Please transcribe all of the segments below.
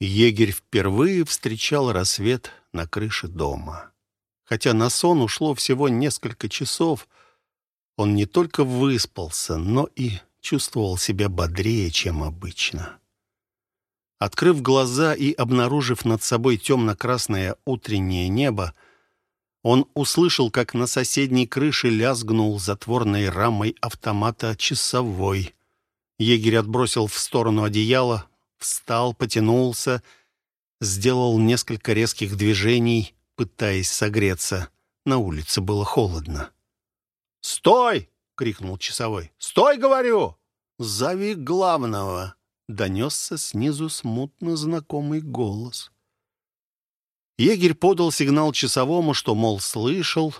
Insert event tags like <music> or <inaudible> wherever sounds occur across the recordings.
Егерь впервые встречал рассвет на крыше дома. Хотя на сон ушло всего несколько часов, он не только выспался, но и чувствовал себя бодрее, чем обычно. Открыв глаза и обнаружив над собой темно-красное утреннее небо, он услышал, как на соседней крыше лязгнул затворной рамой автомата часовой. Егерь отбросил в сторону одеяло, встал, потянулся, сделал несколько резких движений, пытаясь согреться. На улице было холодно. «Стой!» — крикнул часовой. «Стой, говорю!» «Зови главного!» — донесся снизу смутно знакомый голос. Егерь подал сигнал часовому, что, мол, слышал,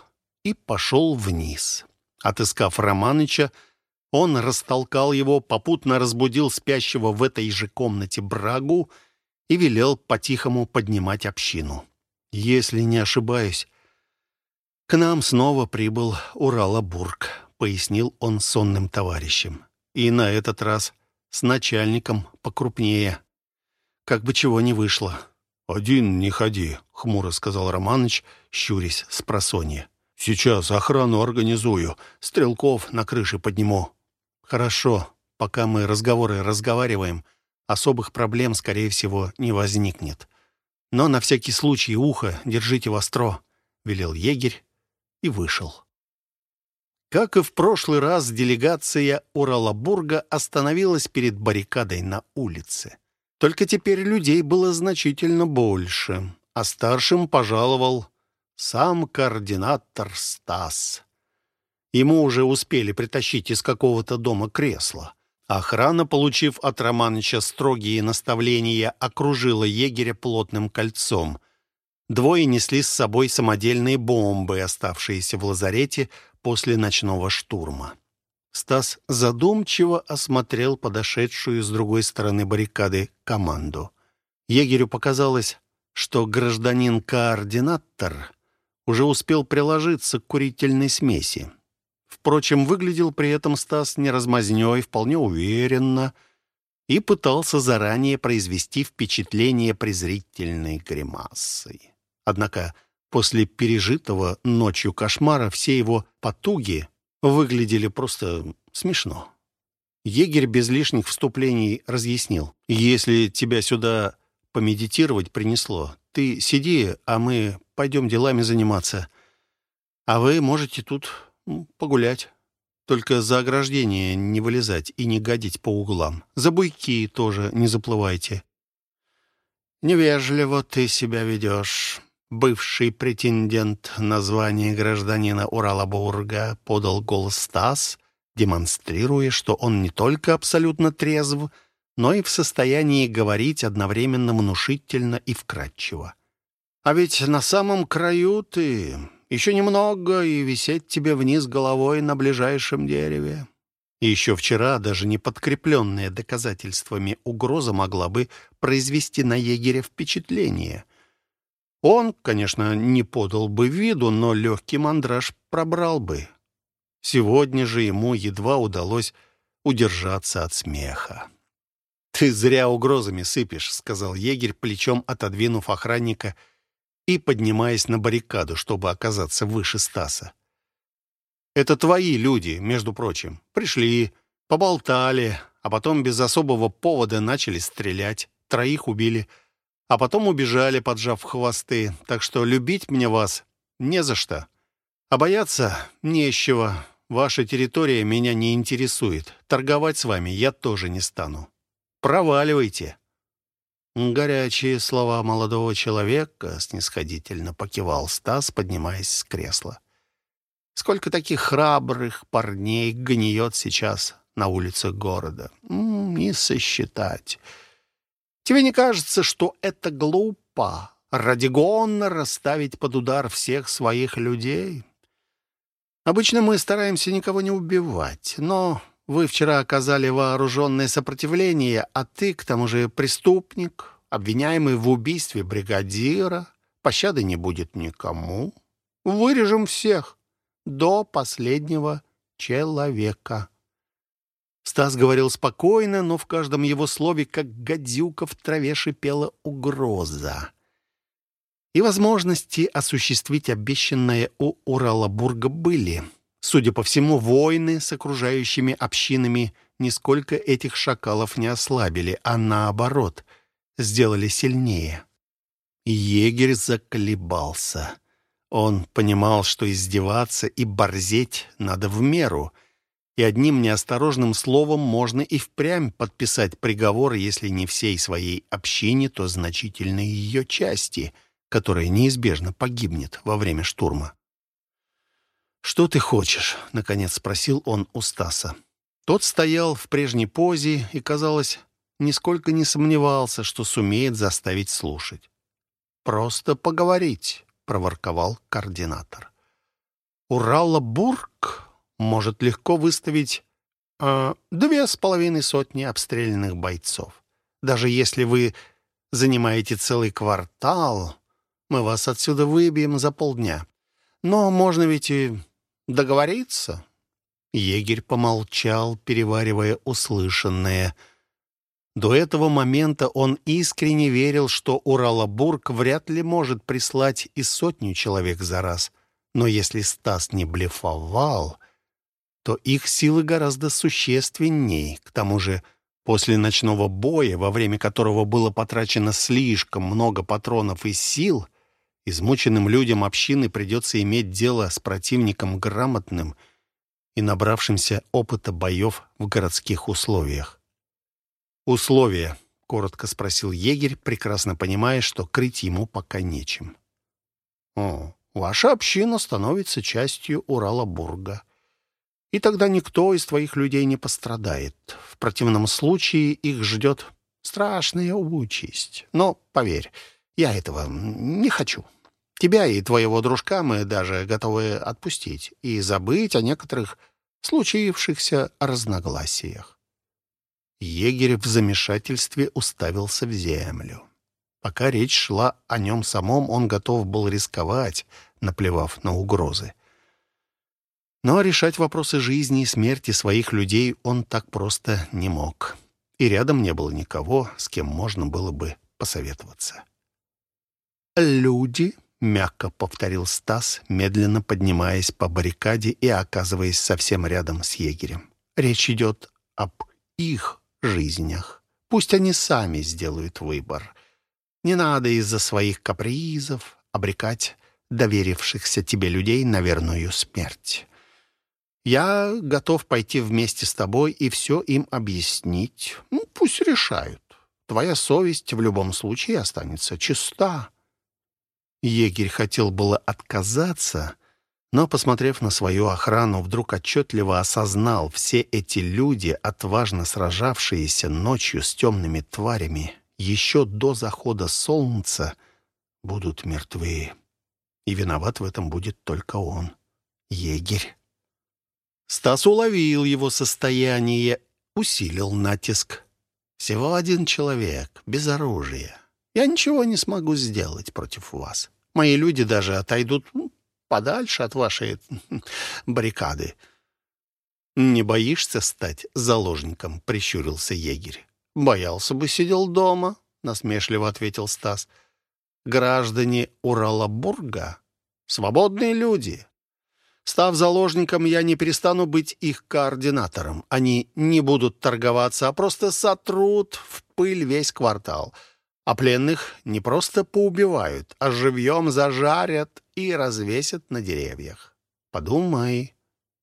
и пошел вниз. Отыскав Романыча, он растолкал его, попутно разбудил спящего в этой же комнате брагу и велел по-тихому поднимать общину. Если не ошибаюсь, к нам снова прибыл Уралабург, пояснил он сонным товарищем. И на этот раз с начальником покрупнее. Как бы чего не вышло. «Один не ходи», — хмуро сказал Романыч, щурясь с просонья. «Сейчас охрану организую, стрелков на крыше подниму». «Хорошо, пока мы разговоры разговариваем, особых проблем, скорее всего, не возникнет. Но на всякий случай ухо держите востро», — велел егерь и вышел. Как и в прошлый раз, делегация Уралабурга остановилась перед баррикадой на улице. Только теперь людей было значительно больше, а старшим пожаловал сам координатор Стас. Ему уже успели притащить из какого-то дома кресло. Охрана, получив от Романыча строгие наставления, окружила егеря плотным кольцом. Двое несли с собой самодельные бомбы, оставшиеся в лазарете после ночного штурма. Стас задумчиво осмотрел подошедшую с другой стороны баррикады команду. Егерю показалось, что гражданин-координатор уже успел приложиться к курительной смеси. Впрочем, выглядел при этом Стас не размазнёй, вполне уверенно и пытался заранее произвести впечатление презрительной гримасой. Однако после пережитого ночью кошмара все его потуги выглядели просто смешно. Егерь без лишних вступлений разъяснил. «Если тебя сюда помедитировать принесло, ты сиди, а мы пойдем делами заниматься. А вы можете тут погулять. Только за ограждение не вылезать и не гадить по углам. За буйки тоже не заплывайте». «Невежливо ты себя ведешь», бывший претендент на звание гражданина Уралабурга, подал голос Стас, демонстрируя, что он не только абсолютно трезв, но и в состоянии говорить одновременно внушительно и вкратчиво. «А ведь на самом краю ты. Еще немного, и висеть тебе вниз головой на ближайшем дереве». Еще вчера, даже не подкрепленная доказательствами, угроза могла бы произвести на егеря впечатление — он, конечно, не подал бы виду, но легкий мандраж пробрал бы. Сегодня же ему едва удалось удержаться от смеха. «Ты зря угрозами сыпешь», — сказал егерь, плечом отодвинув охранника и поднимаясь на баррикаду, чтобы оказаться выше Стаса. «Это твои люди, между прочим. Пришли, поболтали, а потом без особого повода начали стрелять. Троих убили» а потом убежали, поджав хвосты. Так что любить мне вас не за что. А бояться не с чего. Ваша территория меня не интересует. Торговать с вами я тоже не стану. Проваливайте». Горячие слова молодого человека снисходительно покивал Стас, поднимаясь с кресла. Сколько таких храбрых парней гниет сейчас на улицах города? Не сосчитать. Тебе не кажется, что это глупо? Ради гонора ставить под удар всех своих людей? Обычно мы стараемся никого не убивать, но вы вчера оказали вооруженное сопротивление, а ты, к тому же, преступник, обвиняемый в убийстве бригадира. Пощады не будет никому. Вырежем всех до последнего человека. Стас говорил спокойно, но в каждом его слове, как гадюка в траве, шипела угроза. И возможности осуществить обещанное у Уралабурга были. Судя по всему, войны с окружающими общинами нисколько этих шакалов не ослабили, а наоборот, сделали сильнее. Егерь заколебался. Он понимал, что издеваться и борзеть надо в меру — и одним неосторожным словом можно и впрямь подписать приговор, если не всей своей общине, то значительной ее части, которая неизбежно погибнет во время штурма. «Что ты хочешь?» — наконец спросил он у Стаса. Тот стоял в прежней позе и, казалось, нисколько не сомневался, что сумеет заставить слушать. «Просто поговорить», — проворковал координатор. «Урала Бург может легко выставить э, две с половиной сотни обстрелянных бойцов. Даже если вы занимаете целый квартал, мы вас отсюда выбьем за полдня. Но можно ведь и договориться». Егерь помолчал, переваривая услышанное. До этого момента он искренне верил, что Уралабург вряд ли может прислать и сотню человек за раз. Но если Стас не блефовал, то их силы гораздо существенней. К тому же, после ночного боя, во время которого было потрачено слишком много патронов и сил, измученным людям общины придется иметь дело с противником грамотным и набравшимся опыта боев в городских условиях. «Условия», — коротко спросил егерь, прекрасно понимая, что крыть ему пока нечем. «О, ваша община становится частью Урала-Бурга и тогда никто из твоих людей не пострадает. В противном случае их ждет страшная участь. Но, поверь, я этого не хочу. Тебя и твоего дружка мы даже готовы отпустить и забыть о некоторых случившихся разногласиях. Егерь в замешательстве уставился в землю. Пока речь шла о нем самом, он готов был рисковать, наплевав на угрозы. Но решать вопросы жизни и смерти своих людей он так просто не мог. И рядом не было никого, с кем можно было бы посоветоваться. «Люди», — мягко повторил Стас, медленно поднимаясь по баррикаде и оказываясь совсем рядом с егерем. «Речь идет об их жизнях. Пусть они сами сделают выбор. Не надо из-за своих капризов обрекать доверившихся тебе людей на верную смерть. Я готов пойти вместе с тобой и все им объяснить. Ну, пусть решают. Твоя совесть в любом случае останется чиста». Егерь хотел было отказаться, но, посмотрев на свою охрану, вдруг отчетливо осознал, все эти люди, отважно сражавшиеся ночью с темными тварями, еще до захода солнца будут мертвы. И виноват в этом будет только он, егерь. Стас уловил его состояние, усилил натиск. «Всего один человек, без оружия. Я ничего не смогу сделать против вас. Мои люди даже отойдут ну, подальше от вашей <laughs> баррикады». «Не боишься стать заложником?» — прищурился егерь. «Боялся бы, сидел дома», — насмешливо ответил Стас. «Граждане Уралабурга — свободные люди. Став заложником, я не перестану быть их координатором. Они не будут торговаться, а просто сотрут в пыль весь квартал. А пленных не просто поубивают, а живьем зажарят и развесят на деревьях. Подумай,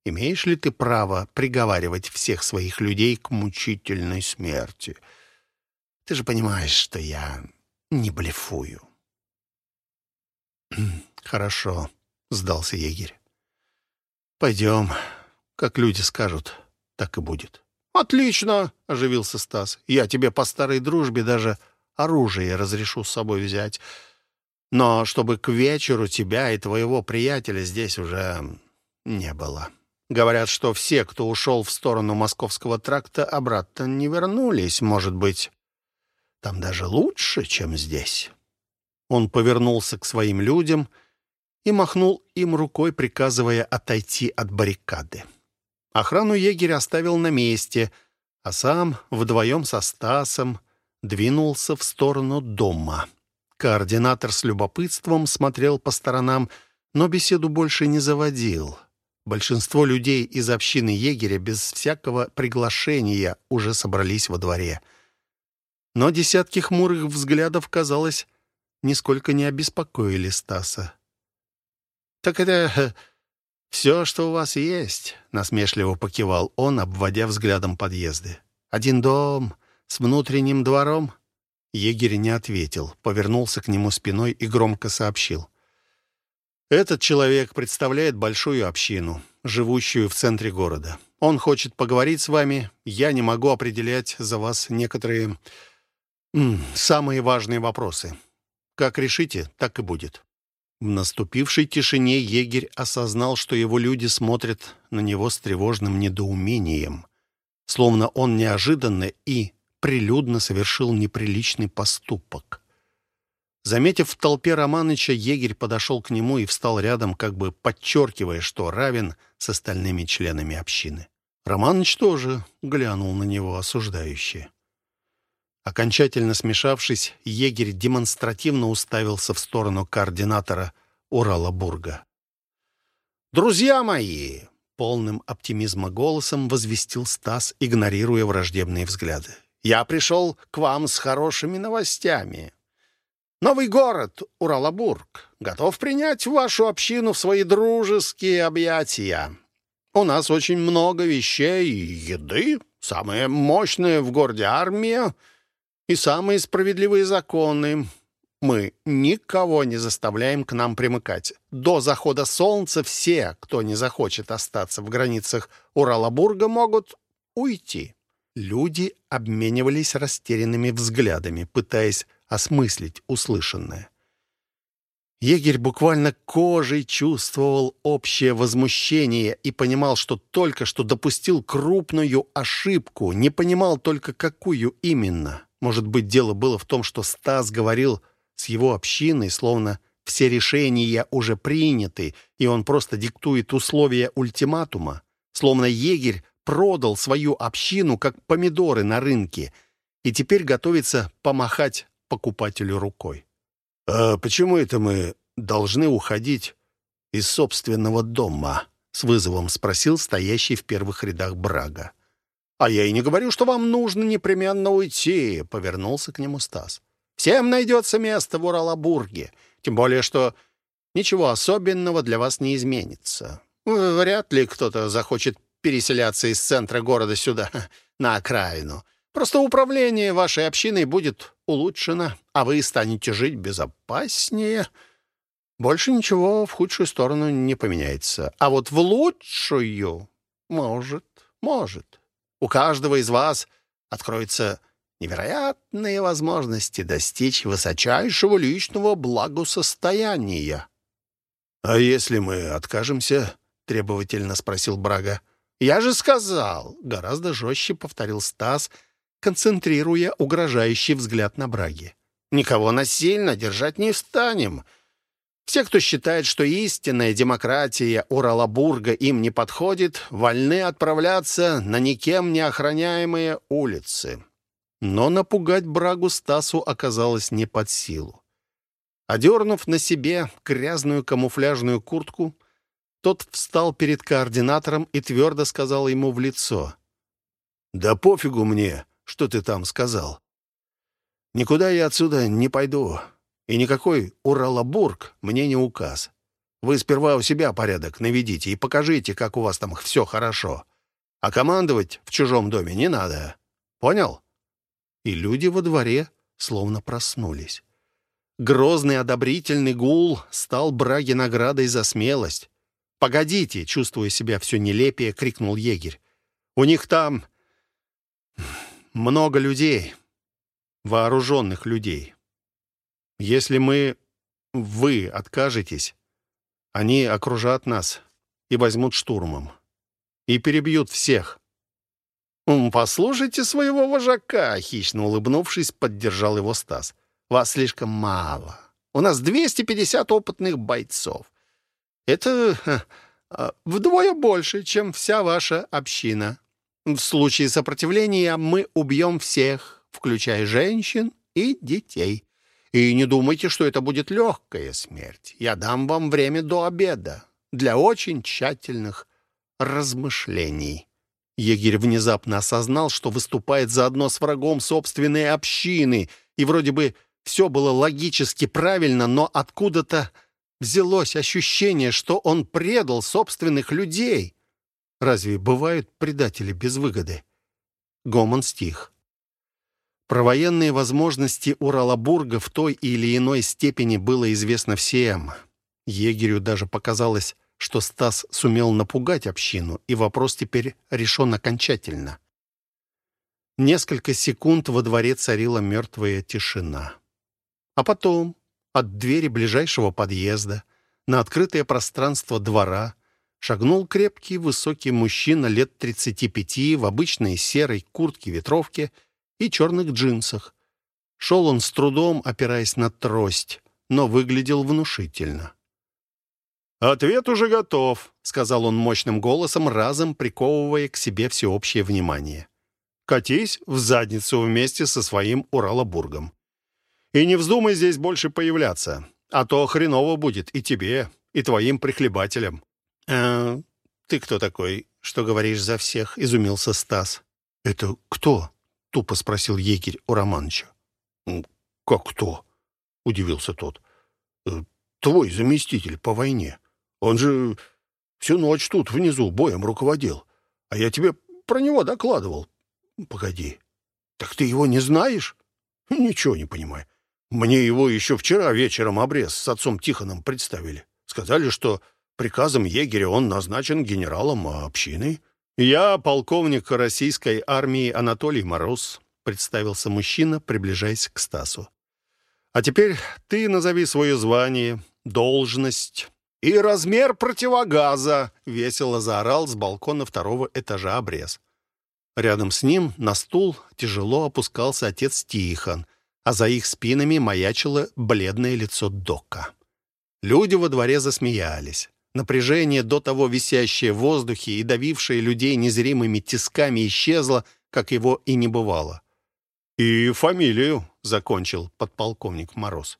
имеешь ли ты право приговаривать всех своих людей к мучительной смерти? Ты же понимаешь, что я не блефую. «Хорошо», — сдался егерь. «Пойдем. Как люди скажут, так и будет». «Отлично!» — оживился Стас. «Я тебе по старой дружбе даже оружие разрешу с собой взять. Но чтобы к вечеру тебя и твоего приятеля здесь уже не было. Говорят, что все, кто ушел в сторону московского тракта, обратно не вернулись. Может быть, там даже лучше, чем здесь». Он повернулся к своим людям — и махнул им рукой, приказывая отойти от баррикады. Охрану егерь оставил на месте, а сам вдвоем со Стасом двинулся в сторону дома. Координатор с любопытством смотрел по сторонам, но беседу больше не заводил. Большинство людей из общины егеря без всякого приглашения уже собрались во дворе. Но десятки хмурых взглядов, казалось, нисколько не обеспокоили Стаса. «Так это э, все, что у вас есть?» — насмешливо покивал он, обводя взглядом подъезды. «Один дом с внутренним двором?» Егерь не ответил, повернулся к нему спиной и громко сообщил. Этот человек представляет большую общину, живущую в центре города. Он хочет поговорить с вами. Я не могу определять за вас некоторые самые важные вопросы. Как решите, так и будет». В наступившей тишине егерь осознал, что его люди смотрят на него с тревожным недоумением, словно он неожиданно и прилюдно совершил неприличный поступок. Заметив в толпе Романыча, егерь подошел к нему и встал рядом, как бы подчеркивая, что равен с остальными членами общины. Романыч тоже глянул на него осуждающе. Окончательно смешавшись, егерь демонстративно уставился в сторону координатора Урала-Бурга. «Друзья мои!» — полным оптимизма голосом возвестил Стас, игнорируя враждебные взгляды. «Я пришел к вам с хорошими новостями. Новый город, Уралабург, готов принять вашу общину в свои дружеские объятия. У нас очень много вещей и еды, самая мощная в городе армия и самые справедливые законы. Мы никого не заставляем к нам примыкать. До захода солнца все, кто не захочет остаться в границах Уралабурга, могут уйти. Люди обменивались растерянными взглядами, пытаясь осмыслить услышанное. Егерь буквально кожей чувствовал общее возмущение и понимал, что только что допустил крупную ошибку, не понимал только, какую именно. Может быть, дело было в том, что Стас говорил с его общиной, словно все решения уже приняты, и он просто диктует условия ультиматума, словно егерь продал свою общину, как помидоры на рынке, и теперь готовится помахать покупателю рукой. «А почему это мы должны уходить из собственного дома?» — с вызовом спросил стоящий в первых рядах Брага. «А я и не говорю, что вам нужно непременно уйти», — повернулся к нему Стас. «Всем найдется место в Уралабурге, тем более, что ничего особенного для вас не изменится. Вряд ли кто-то захочет переселяться из центра города сюда, <laughs> на окраину. Просто управление вашей общиной будет улучшено, а вы станете жить безопаснее. Больше ничего в худшую сторону не поменяется. А вот в лучшую может, может. У каждого из вас откроются невероятные возможности достичь высочайшего личного благосостояния. — А если мы откажемся? — требовательно спросил Брага. — Я же сказал, — гораздо жестче повторил Стас, — концентрируя угрожающий взгляд на Браги. «Никого насильно держать не станем. Все, кто считает, что истинная демократия Уралабурга им не подходит, вольны отправляться на никем не охраняемые улицы». Но напугать Брагу Стасу оказалось не под силу. Одернув на себе грязную камуфляжную куртку, тот встал перед координатором и твердо сказал ему в лицо. «Да пофигу мне, что ты там сказал. Никуда я отсюда не пойду, и никакой Уралабург мне не указ. Вы сперва у себя порядок наведите и покажите, как у вас там все хорошо. А командовать в чужом доме не надо. Понял?» И люди во дворе словно проснулись. Грозный одобрительный гул стал Браге наградой за смелость. «Погодите!» — чувствуя себя все нелепее, крикнул егерь. «У них там много людей, вооруженных людей. Если мы, вы откажетесь, они окружат нас и возьмут штурмом. И перебьют всех. «Послушайте своего вожака», — хищно улыбнувшись, поддержал его Стас. «Вас слишком мало. У нас 250 опытных бойцов. Это а, вдвое больше, чем вся ваша община. В случае сопротивления мы убьем всех, включая женщин и детей. И не думайте, что это будет легкая смерть. Я дам вам время до обеда для очень тщательных размышлений». Егерь внезапно осознал, что выступает заодно с врагом собственной общины, и вроде бы все было логически правильно, но откуда-то взялось ощущение, что он предал собственных людей. Разве бывают предатели без выгоды? Гомон стих. Про военные возможности Уралабурга в той или иной степени было известно всем. Егерю даже показалось, что Стас сумел напугать общину, и вопрос теперь решен окончательно. Несколько секунд во дворе царила мертвая тишина. А потом от двери ближайшего подъезда на открытое пространство двора шагнул крепкий высокий мужчина лет 35 в обычной серой куртке-ветровке и черных джинсах. Шел он с трудом, опираясь на трость, но выглядел внушительно. «Ответ уже готов», — сказал он мощным голосом, разом приковывая к себе всеобщее внимание. «Катись в задницу вместе со своим Уралобургом. И не вздумай здесь больше появляться, а то хреново будет и тебе, и твоим прихлебателям». «А ты кто такой, что говоришь за всех?» — изумился Стас. «Это кто?» — тупо спросил егерь у Романыча. «Как кто?» — удивился тот. «Э, «Твой заместитель по войне». Он же всю ночь тут внизу боем руководил. А я тебе про него докладывал. Погоди, так ты его не знаешь? Ничего не понимаю. Мне его еще вчера вечером обрез с отцом Тихоном представили. Сказали, что приказом егеря он назначен генералом общины. Я полковник российской армии Анатолий Мороз, представился мужчина, приближаясь к Стасу. А теперь ты назови свое звание, должность «И размер противогаза!» — весело заорал с балкона второго этажа обрез. Рядом с ним на стул тяжело опускался отец Тихон, а за их спинами маячило бледное лицо Дока. Люди во дворе засмеялись. Напряжение, до того висящее в воздухе и давившее людей незримыми тисками, исчезло, как его и не бывало. «И фамилию», — закончил подполковник Мороз.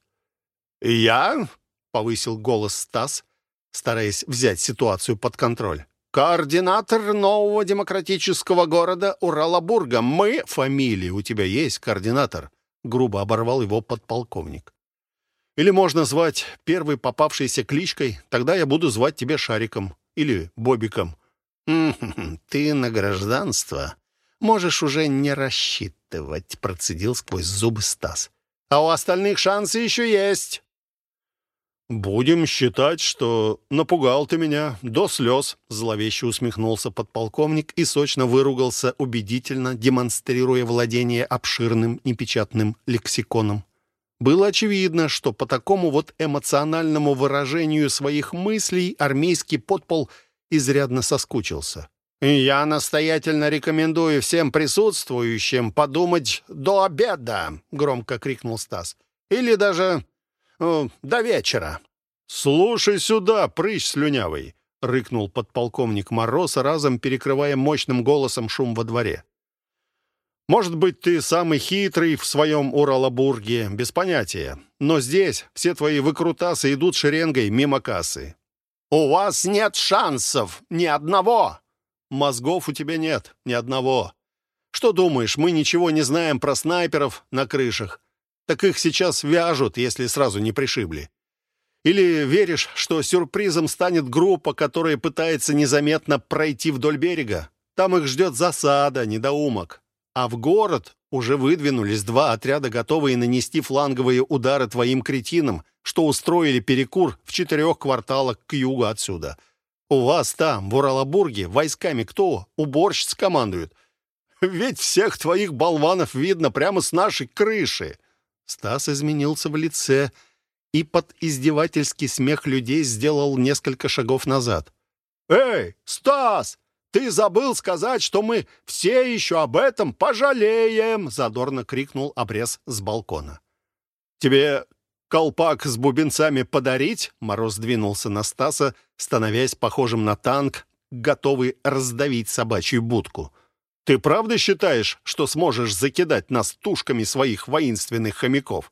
«Я?» — повысил голос Стас, стараясь взять ситуацию под контроль. «Координатор нового демократического города Уралабурга. Мы...» «Фамилия у тебя есть, координатор?» Грубо оборвал его подполковник. «Или можно звать первой попавшейся кличкой, тогда я буду звать тебя Шариком или Бобиком». «Ты на гражданство можешь уже не рассчитывать», процедил сквозь зубы Стас. «А у остальных шансы еще есть». «Будем считать, что напугал ты меня до слез», зловеще усмехнулся подполковник и сочно выругался, убедительно демонстрируя владение обширным непечатным лексиконом. Было очевидно, что по такому вот эмоциональному выражению своих мыслей армейский подпол изрядно соскучился. «Я настоятельно рекомендую всем присутствующим подумать до обеда», — громко крикнул Стас. «Или даже до вечера». «Слушай сюда, прыщ слюнявый!» — рыкнул подполковник Мороз, разом перекрывая мощным голосом шум во дворе. «Может быть, ты самый хитрый в своем Уралабурге, без понятия. Но здесь все твои выкрутасы идут шеренгой мимо кассы». «У вас нет шансов! Ни одного!» «Мозгов у тебя нет, ни одного. Что думаешь, мы ничего не знаем про снайперов на крышах? Так их сейчас вяжут, если сразу не пришибли. Или веришь, что сюрпризом станет группа, которая пытается незаметно пройти вдоль берега? Там их ждет засада, недоумок. А в город уже выдвинулись два отряда, готовые нанести фланговые удары твоим кретинам, что устроили перекур в четырех кварталах к югу отсюда. У вас там, в Уралабурге, войсками кто? Уборщиц командуют. Ведь всех твоих болванов видно прямо с нашей крыши. Стас изменился в лице — и под издевательский смех людей сделал несколько шагов назад. «Эй, Стас, ты забыл сказать, что мы все еще об этом пожалеем!» задорно крикнул обрез с балкона. «Тебе колпак с бубенцами подарить?» Мороз двинулся на Стаса, становясь похожим на танк, готовый раздавить собачью будку. Ты правда считаешь, что сможешь закидать нас тушками своих воинственных хомяков?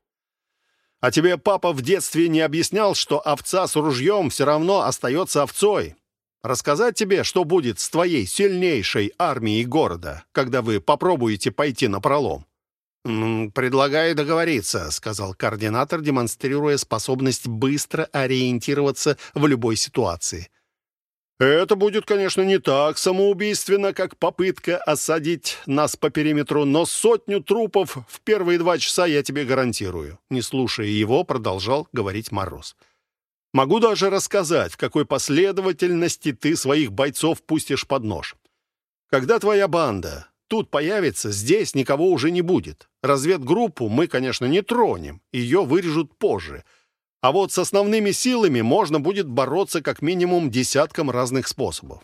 А тебе папа в детстве не объяснял, что овца с ружьем все равно остается овцой? Рассказать тебе, что будет с твоей сильнейшей армией города, когда вы попробуете пойти на пролом?» «Предлагаю договориться», — сказал координатор, демонстрируя способность быстро ориентироваться в любой ситуации. Это будет, конечно, не так самоубийственно, как попытка осадить нас по периметру, но сотню трупов в первые два часа я тебе гарантирую. Не слушая его, продолжал говорить Мороз. Могу даже рассказать, в какой последовательности ты своих бойцов пустишь под нож. Когда твоя банда тут появится, здесь никого уже не будет. Разведгруппу мы, конечно, не тронем, ее вырежут позже — а вот с основными силами можно будет бороться как минимум десятком разных способов.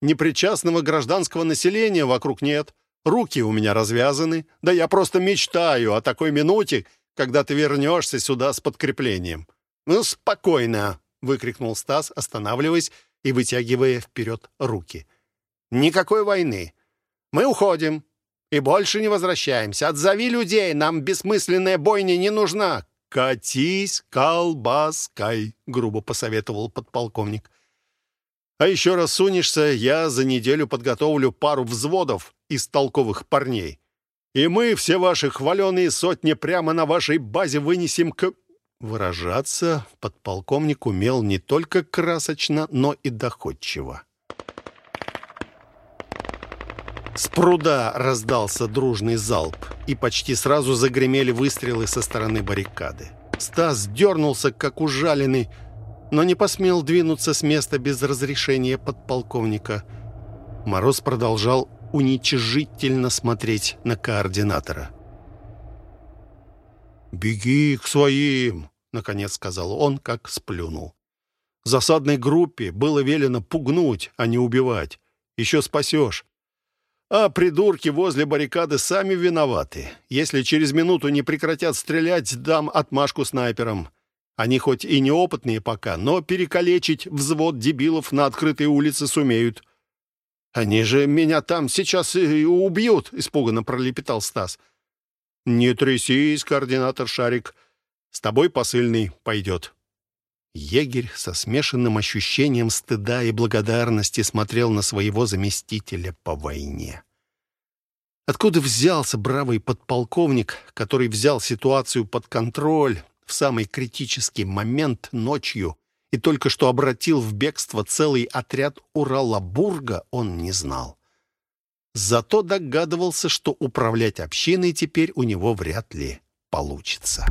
Непричастного гражданского населения вокруг нет, руки у меня развязаны, да я просто мечтаю о такой минуте, когда ты вернешься сюда с подкреплением. «Ну, спокойно!» — выкрикнул Стас, останавливаясь и вытягивая вперед руки. «Никакой войны. Мы уходим и больше не возвращаемся. Отзови людей, нам бессмысленная бойня не нужна. «Катись колбаской», — грубо посоветовал подполковник. «А еще раз сунешься, я за неделю подготовлю пару взводов из толковых парней. И мы все ваши хваленые сотни прямо на вашей базе вынесем к...» Выражаться подполковник умел не только красочно, но и доходчиво. С пруда раздался дружный залп, и почти сразу загремели выстрелы со стороны баррикады. Стас дернулся, как ужаленный, но не посмел двинуться с места без разрешения подполковника. Мороз продолжал уничижительно смотреть на координатора. «Беги к своим!» — наконец сказал он, как сплюнул. «Засадной группе было велено пугнуть, а не убивать. Еще спасешь. А придурки возле баррикады сами виноваты. Если через минуту не прекратят стрелять, дам отмашку снайперам. Они хоть и неопытные пока, но перекалечить взвод дебилов на открытой улице сумеют. «Они же меня там сейчас и убьют!» — испуганно пролепетал Стас. «Не трясись, координатор Шарик. С тобой посыльный пойдет». Егерь со смешанным ощущением стыда и благодарности смотрел на своего заместителя по войне. Откуда взялся бравый подполковник, который взял ситуацию под контроль в самый критический момент ночью и только что обратил в бегство целый отряд Уралабурга, он не знал. Зато догадывался, что управлять общиной теперь у него вряд ли получится.